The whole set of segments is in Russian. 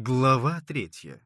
Глава третья.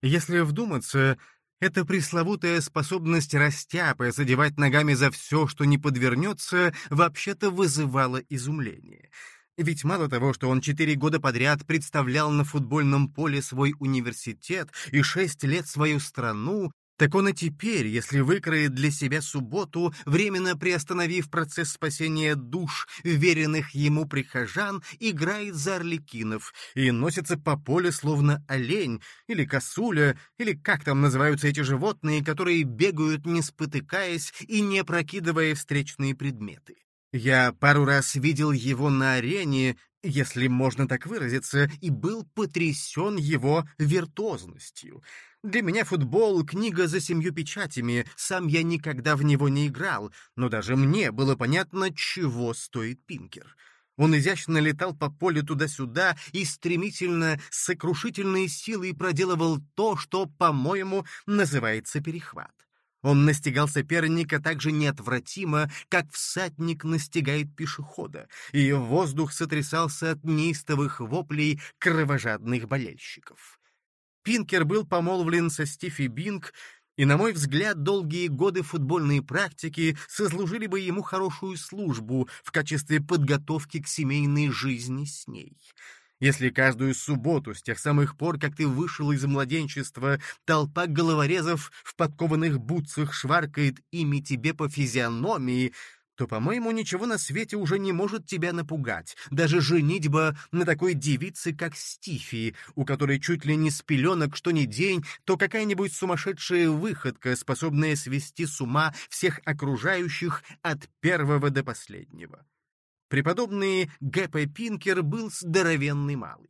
Если вдуматься, эта пресловутая способность растяпы задевать ногами за все, что не подвернется, вообще-то вызывала изумление. Ведь мало того, что он четыре года подряд представлял на футбольном поле свой университет и шесть лет свою страну, так он и теперь, если выкроет для себя субботу, временно приостановив процесс спасения душ веренных ему прихожан, играет за орликинов и носится по полю словно олень или косуля, или как там называются эти животные, которые бегают не спотыкаясь и не опрокидывая встречные предметы. Я пару раз видел его на арене, если можно так выразиться, и был потрясен его виртуозностью — для меня футбол — книга за семью печатями, сам я никогда в него не играл, но даже мне было понятно, чего стоит Пинкер. Он изящно летал по полю туда-сюда и стремительно, сокрушительной силой проделывал то, что, по-моему, называется перехват. Он настигал соперника так же неотвратимо, как всадник настигает пешехода, и воздух сотрясался от неистовых воплей кровожадных болельщиков. Пинкер был помолвлен со Стифи Бинг, и, на мой взгляд, долгие годы футбольной практики сослужили бы ему хорошую службу в качестве подготовки к семейной жизни с ней. Если каждую субботу, с тех самых пор, как ты вышел из младенчества, толпа головорезов в подкованных бутсах шваркает ими тебе по физиономии, то, по-моему, ничего на свете уже не может тебя напугать. Даже женитьба на такой девице, как Стиффи, у которой чуть ли не с пеленок что ни день, то какая-нибудь сумасшедшая выходка, способная свести с ума всех окружающих от первого до последнего. Преподобный Г.П. Пинкер был здоровенный малый.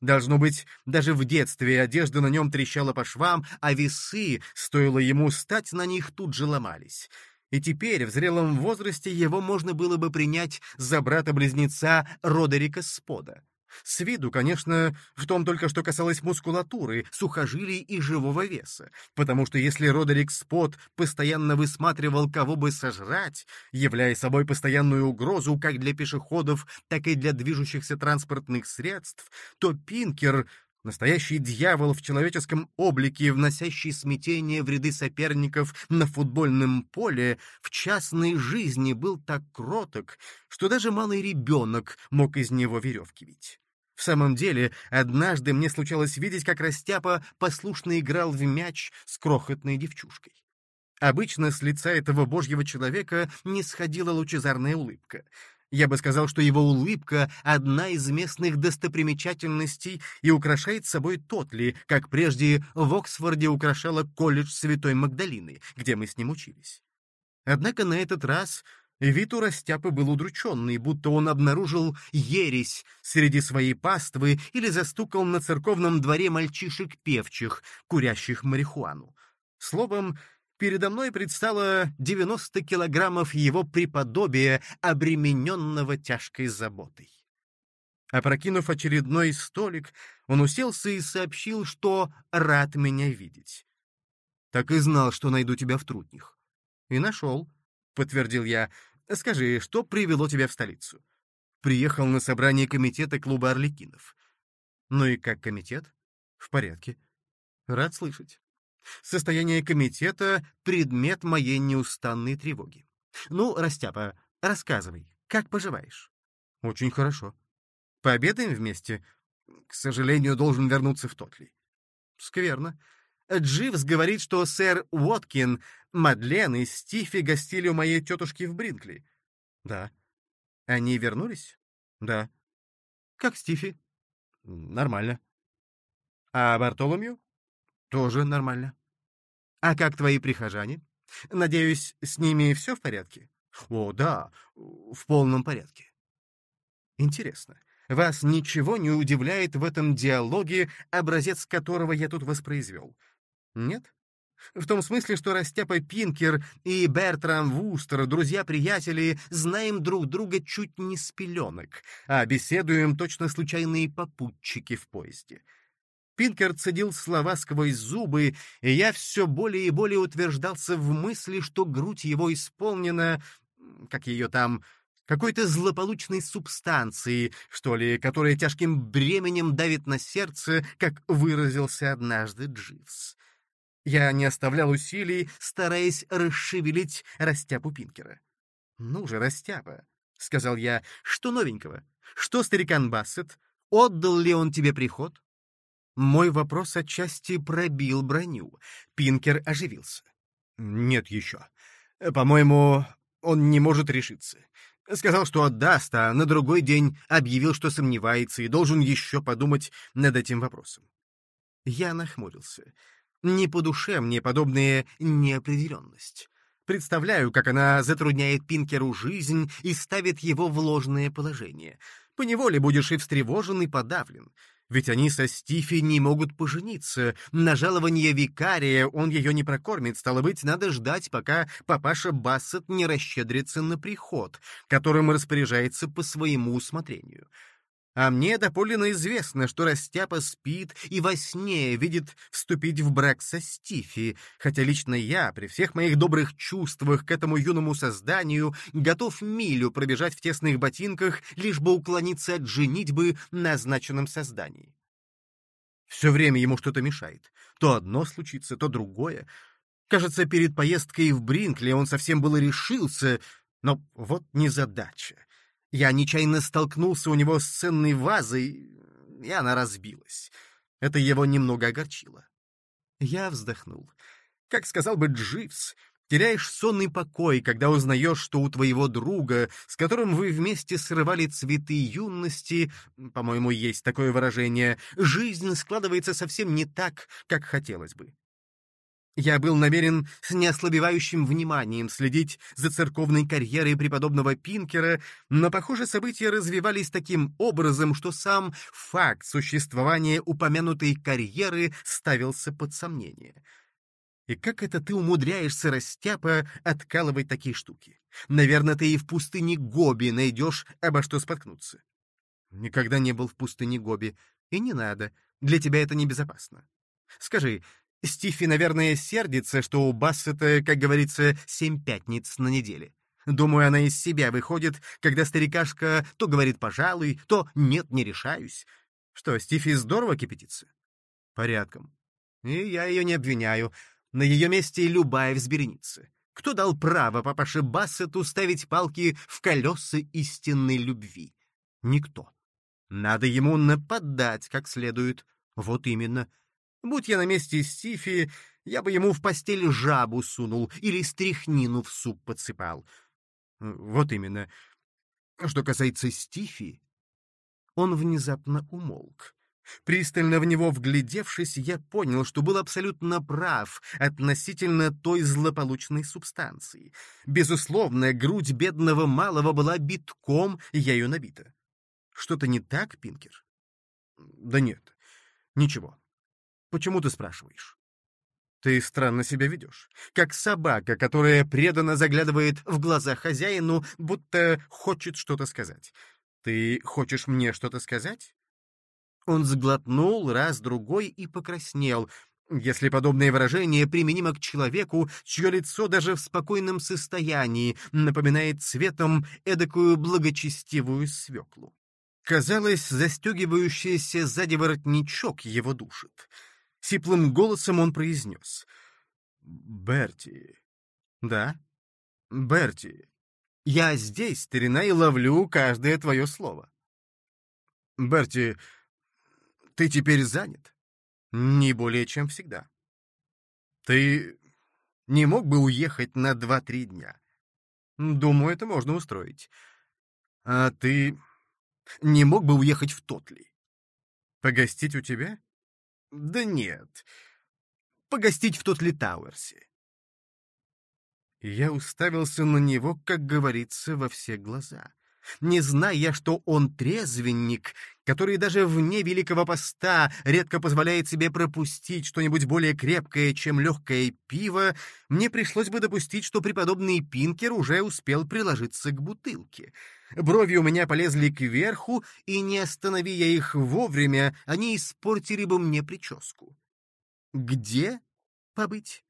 Должно быть, даже в детстве одежда на нем трещала по швам, а весы, стоило ему стать на них, тут же ломались и теперь в зрелом возрасте его можно было бы принять за брата-близнеца Родерика Спода. С виду, конечно, в том только что касалось мускулатуры, сухожилий и живого веса, потому что если Родерик Спот постоянно высматривал, кого бы сожрать, являя собой постоянную угрозу как для пешеходов, так и для движущихся транспортных средств, то Пинкер Настоящий дьявол в человеческом облике, вносящий смятение в ряды соперников на футбольном поле, в частной жизни был так кроток, что даже малый ребенок мог из него веревки вить. В самом деле, однажды мне случалось видеть, как Растяпа послушно играл в мяч с крохотной девчушкой. Обычно с лица этого божьего человека не сходила лучезарная улыбка — я бы сказал, что его улыбка — одна из местных достопримечательностей и украшает собой Тотли, как прежде в Оксфорде украшала колледж Святой Магдалины, где мы с ним учились. Однако на этот раз вид у Растяпы был удрученный, будто он обнаружил ересь среди своей паствы или застукал на церковном дворе мальчишек певчих, курящих марихуану. Словом, передо мной предстало 90 килограммов его преподобия, обремененного тяжкой заботой. Опрокинув очередной столик, он уселся и сообщил, что рад меня видеть. «Так и знал, что найду тебя в трудних». «И нашел», — подтвердил я. «Скажи, что привело тебя в столицу?» «Приехал на собрание комитета клуба Орликинов». «Ну и как комитет?» «В порядке». «Рад слышать». Состояние комитета — предмет моей неустанной тревоги. Ну, Растяпа, рассказывай, как поживаешь? Очень хорошо. Пообедаем вместе? К сожалению, должен вернуться в Тотли. Скверно. Дживс говорит, что сэр Уоткин, Мадлен и Стифи гостили у моей тетушки в Бринкли. Да. Они вернулись? Да. Как Стифи? Нормально. А Бартоломью? Тоже нормально. А как твои прихожане? Надеюсь, с ними все в порядке? О, да, в полном порядке. Интересно, вас ничего не удивляет в этом диалоге, образец которого я тут воспроизвел? Нет? В том смысле, что Растяпа Пинкер и Бертрам Вустер, друзья-приятели, знаем друг друга чуть не с пеленок, а беседуем точно случайные попутчики в поезде. Пинкер цедил слова сквозь зубы, и я все более и более утверждался в мысли, что грудь его исполнена, как ее там, какой-то злополучной субстанции, что ли, которая тяжким бременем давит на сердце, как выразился однажды Дживс. Я не оставлял усилий, стараясь расшевелить растяпу Пинкера. «Ну же, растяпа», — сказал я, — «что новенького? Что старикан Бассет? Отдал ли он тебе приход?» Мой вопрос отчасти пробил броню. Пинкер оживился. «Нет еще. По-моему, он не может решиться. Сказал, что отдаст, а на другой день объявил, что сомневается и должен еще подумать над этим вопросом. Я нахмурился. Не по душе мне подобная неопределенность. Представляю, как она затрудняет Пинкеру жизнь и ставит его в ложное положение. Поневоле будешь и встревожен, и подавлен. Ведь они со Стифи не могут пожениться. На жалование викария он ее не прокормит, стало быть, надо ждать, пока папаша Бассет не расщедрится на приход, которым распоряжается по своему усмотрению. А мне доподлинно известно, что Растяпа спит и во сне видит вступить в брак со Стифи, хотя лично я, при всех моих добрых чувствах к этому юному созданию, готов милю пробежать в тесных ботинках, лишь бы уклониться от женитьбы на означенном создании. Все время ему что-то мешает. То одно случится, то другое. Кажется, перед поездкой в Бринкли он совсем было решился, но вот незадача. Я нечаянно столкнулся у него с ценной вазой, и она разбилась. Это его немного огорчило. Я вздохнул. Как сказал бы Дживс, теряешь сонный покой, когда узнаешь, что у твоего друга, с которым вы вместе срывали цветы юности, по-моему, есть такое выражение, жизнь складывается совсем не так, как хотелось бы. Я был намерен с неослабевающим вниманием следить за церковной карьерой преподобного Пинкера, но, похоже, события развивались таким образом, что сам факт существования упомянутой карьеры ставился под сомнение. И как это ты умудряешься, растяпа, откалывать такие штуки? Наверное, ты и в пустыне Гоби найдешь обо что споткнуться. Никогда не был в пустыне Гоби, и не надо, для тебя это небезопасно. Скажи, Стифи, наверное, сердится, что у Бассета, как говорится, семь пятниц на неделе. Думаю, она из себя выходит, когда старикашка то говорит «пожалуй», то «нет, не решаюсь». Что, Стифи здорово кипятится? Порядком. И я ее не обвиняю. На ее месте любая взбернится. Кто дал право папаше Бассету ставить палки в колеса истинной любви? Никто. Надо ему нападать как следует. Вот именно. Будь я на месте Стифи, я бы ему в постель жабу сунул или стряхнину в суп подсыпал. Вот именно. Что касается Стифи, он внезапно умолк. Пристально в него вглядевшись, я понял, что был абсолютно прав относительно той злополучной субстанции. Безусловно, грудь бедного малого была битком ею набита. Что-то не так, Пинкер? Да нет, ничего. Почему ты спрашиваешь? Ты странно себя ведешь. Как собака, которая преданно заглядывает в глаза хозяину, будто хочет что-то сказать. Ты хочешь мне что-то сказать? Он сглотнул раз-другой и покраснел, если подобное выражение применимо к человеку, чье лицо даже в спокойном состоянии напоминает цветом эдакую благочестивую свеклу. Казалось, застегивающийся сзади воротничок его душит. Сиплым голосом он произнес. «Берти». «Да?» «Берти, я здесь, старина, и ловлю каждое твое слово». «Берти, ты теперь занят?» «Не более, чем всегда». «Ты не мог бы уехать на два-три дня?» «Думаю, это можно устроить». «А ты не мог бы уехать в Тотли?» «Погостить у тебя?» Да нет. Погостить в тот Литауэрсе. Я уставился на него, как говорится, во все глаза. Не зная, что он трезвенник, который даже вне Великого Поста редко позволяет себе пропустить что-нибудь более крепкое, чем легкое пиво, мне пришлось бы допустить, что преподобный Пинкер уже успел приложиться к бутылке. Брови у меня полезли кверху, и, не останови я их вовремя, они испортили бы мне прическу. Где побыть?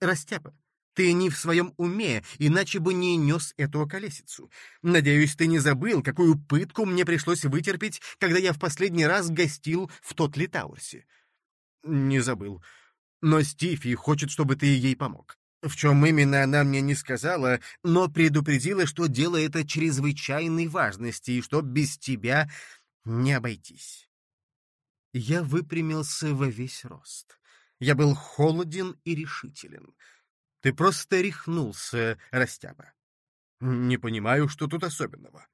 Растяпа. Ты не в своем уме, иначе бы не нес эту колесицу. Надеюсь, ты не забыл, какую пытку мне пришлось вытерпеть, когда я в последний раз гостил в тот Литаурсе. Не забыл. Но Стифи хочет, чтобы ты ей помог. В чем именно она мне не сказала, но предупредила, что дело это чрезвычайной важности и что без тебя не обойтись. Я выпрямился во весь рост. Я был холоден и решителен. Ты просто рехнулся, Растяпа. Не понимаю, что тут особенного.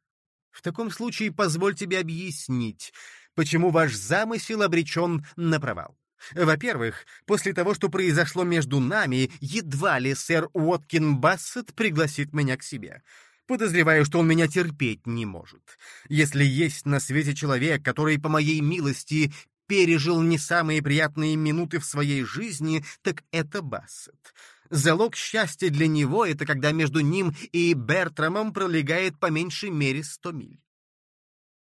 В таком случае позволь тебе объяснить, почему ваш замысел обречен на провал. Во-первых, после того, что произошло между нами, едва ли сэр Уоткин Бассет пригласит меня к себе. Подозреваю, что он меня терпеть не может. Если есть на свете человек, который, по моей милости, пережил не самые приятные минуты в своей жизни, так это Бассет. Залог счастья для него — это когда между ним и Бертрамом пролегает по меньшей мере сто миль.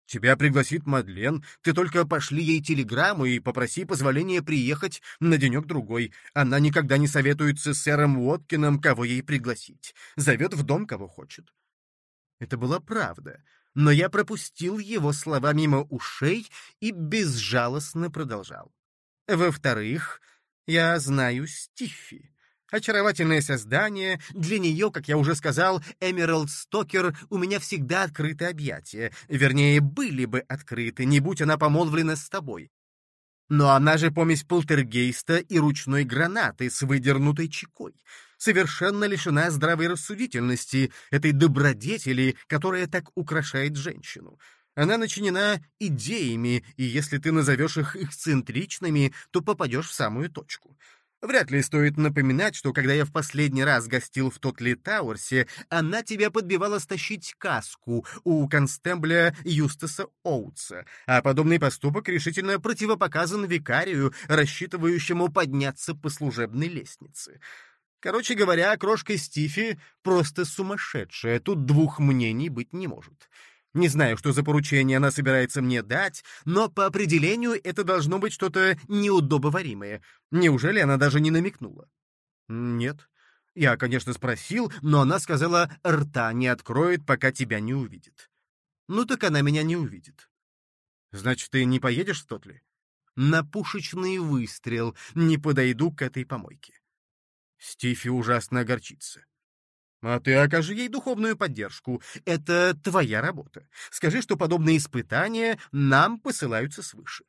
Тебя пригласит Мадлен, ты только пошли ей телеграмму и попроси позволения приехать на денек-другой. Она никогда не советуется с сэром Уоткином, кого ей пригласить. Зовет в дом, кого хочет. Это была правда, но я пропустил его слова мимо ушей и безжалостно продолжал. Во-вторых, я знаю Стиффи. Очаровательное создание, для нее, как я уже сказал, Эмералд Стокер, у меня всегда открыты объятия. Вернее, были бы открыты, не будь она помолвлена с тобой. Но она же помесь полтергейста и ручной гранаты с выдернутой чекой. Совершенно лишена здравой рассудительности, этой добродетели, которая так украшает женщину. Она начинена идеями, и если ты назовешь их эксцентричными, то попадешь в самую точку. Вряд ли стоит напоминать, что когда я в последний раз гостил в Тотли Тауэрсе, она тебя подбивала стащить каску у констебля Юстаса Оутса, а подобный поступок решительно противопоказан викарию, рассчитывающему подняться по служебной лестнице. Короче говоря, крошка Стифи просто сумасшедшая, тут двух мнений быть не может. Не знаю, что за поручение она собирается мне дать, но по определению это должно быть что-то неудобоваримое. Неужели она даже не намекнула? Нет. Я, конечно, спросил, но она сказала, рта не откроет, пока тебя не увидит. Ну так она меня не увидит. Значит, ты не поедешь в Тотли? На пушечный выстрел не подойду к этой помойке. Стифи ужасно огорчится. А ты окажи ей духовную поддержку. Это твоя работа. Скажи, что подобные испытания нам посылаются свыше.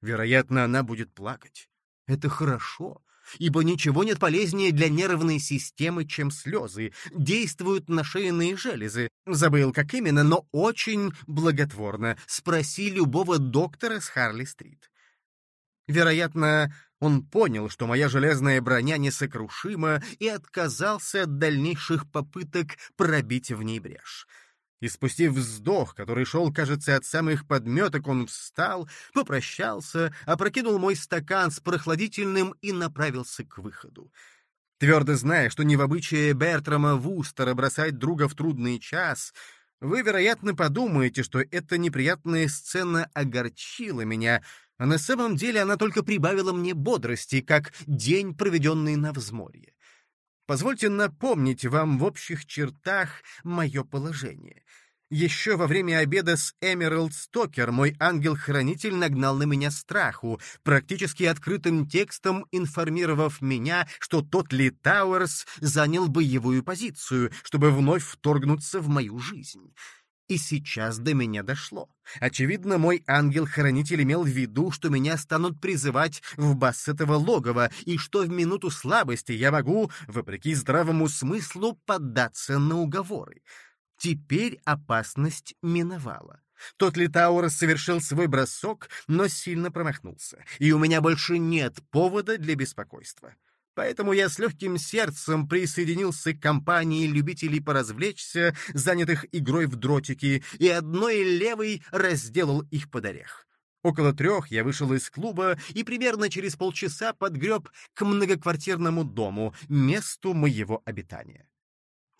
Вероятно, она будет плакать. Это хорошо, ибо ничего нет полезнее для нервной системы, чем слезы. Действуют на шейные железы. Забыл, как именно, но очень благотворно. Спроси любого доктора с Харли-стрит. Вероятно, он понял, что моя железная броня несокрушима, и отказался от дальнейших попыток пробить в ней брешь. И спустив вздох, который шел, кажется, от самых подметок, он встал, попрощался, опрокинул мой стакан с прохладительным и направился к выходу. Твердо зная, что не в обычае Бертрама Вустера бросать друга в трудный час, вы, вероятно, подумаете, что эта неприятная сцена огорчила меня, а на самом деле она только прибавила мне бодрости, как день, проведенный на взморье. Позвольте напомнить вам в общих чертах мое положение. Еще во время обеда с Эмералд Стокер мой ангел-хранитель нагнал на меня страху, практически открытым текстом информировав меня, что тот Ли Тауэрс занял боевую позицию, чтобы вновь вторгнуться в мою жизнь. И сейчас до меня дошло. Очевидно, мой ангел-хранитель имел в виду, что меня станут призывать в бассетово логово, и что в минуту слабости я могу, вопреки здравому смыслу, поддаться на уговоры. Теперь опасность миновала. Тот Литауэр совершил свой бросок, но сильно промахнулся, и у меня больше нет повода для беспокойства. Поэтому я с легким сердцем присоединился к компании любителей поразвлечься, занятых игрой в дротики, и одной левой разделал их под орех. Около трех я вышел из клуба и примерно через полчаса подгреб к многоквартирному дому, месту моего обитания.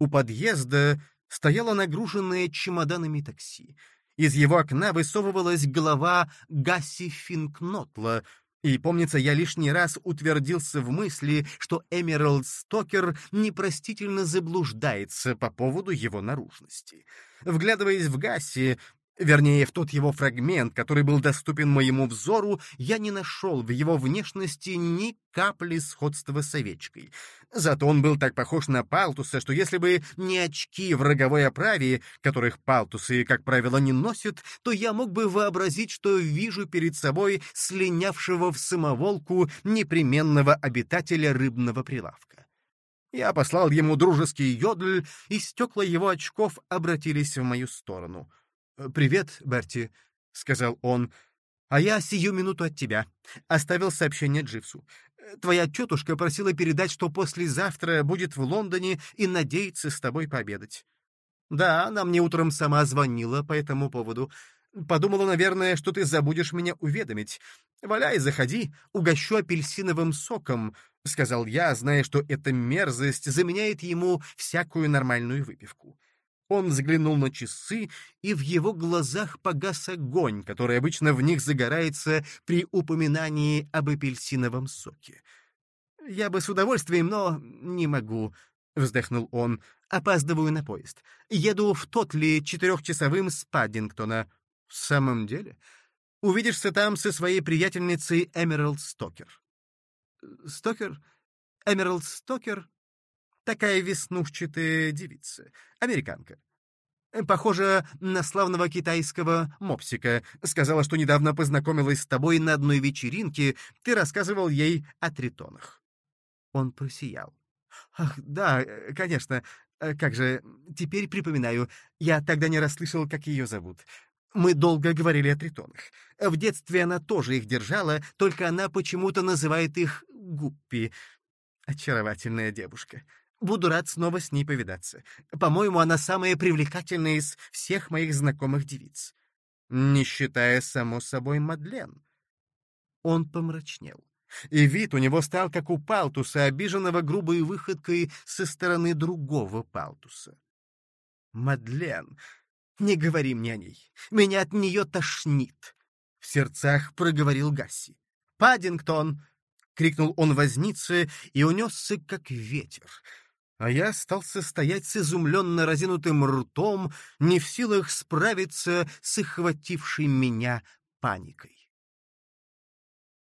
У подъезда стояло нагруженное чемоданами такси. Из его окна высовывалась голова Гасси Финкнотла, И, помнится, я лишний раз утвердился в мысли, что Эмералд Стокер непростительно заблуждается по поводу его наружности. Вглядываясь в Гасси, Вернее, в тот его фрагмент, который был доступен моему взору, я не нашел в его внешности ни капли сходства с овечкой. Зато он был так похож на Палтуса, что если бы не очки в роговой оправе, которых Палтусы, как правило, не носят, то я мог бы вообразить, что вижу перед собой слинявшего в самоволку непременного обитателя рыбного прилавка. Я послал ему дружеский йодль, и стекла его очков обратились в мою сторону — «Э, «Привет, Берти», — сказал он. «А я сию минуту от тебя». Оставил сообщение Дживсу. «Э, «Твоя тетушка просила передать, что послезавтра будет в Лондоне и надеется с тобой пообедать». «Да, она мне утром сама звонила по этому поводу. Подумала, наверное, что ты забудешь меня уведомить. Валяй, заходи, угощу апельсиновым соком», — сказал я, зная, что эта мерзость заменяет ему всякую нормальную выпивку. Он взглянул на часы, и в его глазах погас огонь, который обычно в них загорается при упоминании об апельсиновом соке. «Я бы с удовольствием, но не могу», — вздохнул он. «Опаздываю на поезд. Еду в Тотли четырехчасовым с Паддингтона». «В самом деле? Увидишься там со своей приятельницей Эмералд Стокер». «Стокер? Эмералд Стокер?» Такая веснушчатая девица. Американка. Похожа на славного китайского мопсика. Сказала, что недавно познакомилась с тобой на одной вечеринке. Ты рассказывал ей о тритонах. Он просиял. «Ах, да, конечно. Как же, теперь припоминаю. Я тогда не расслышал, как ее зовут. Мы долго говорили о тритонах. В детстве она тоже их держала, только она почему-то называет их гуппи. Очаровательная девушка. Буду рад снова с ней повидаться. По-моему, она самая привлекательная из всех моих знакомых девиц. Не считая, само собой, Мадлен. Он помрачнел. И вид у него стал, как у Палтуса, обиженного грубой выходкой со стороны другого Палтуса. «Мадлен, не говори мне о ней. Меня от нее тошнит!» В сердцах проговорил Гасси. «Паддингтон!» — крикнул он вознице и унесся, как ветер а я остался стоять с изумленно разинутым ртом, не в силах справиться с охватившей меня паникой.